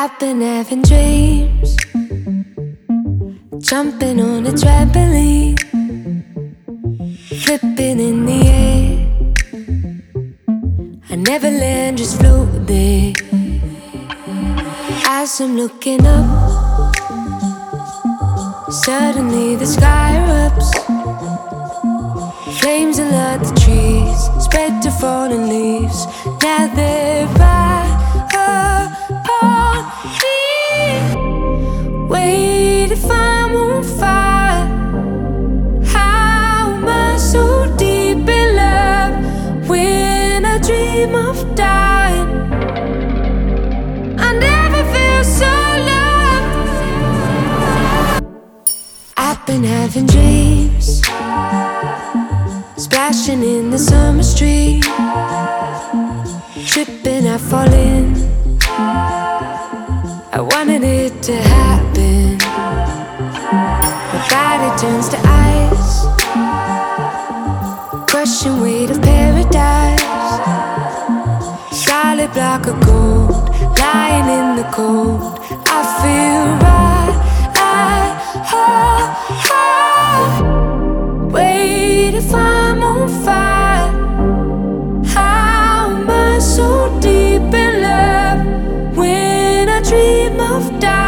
I've been having dreams, jumping on a trampoline, flipping in the air. I never land, just float there. As I'm looking up, suddenly the sky erupts. Flames alert the trees, spread to fallen leaves. Now they're Wait if I'm on fire. How am I so deep in love when I dream of dying? I never feel so loved. I've been having dreams, splashing in the summer street, tripping, I fall in. I wanted it to happen. My body turns to ice, crushing weight of paradise. Solid block of gold, lying in the cold. I feel right. dream of dying.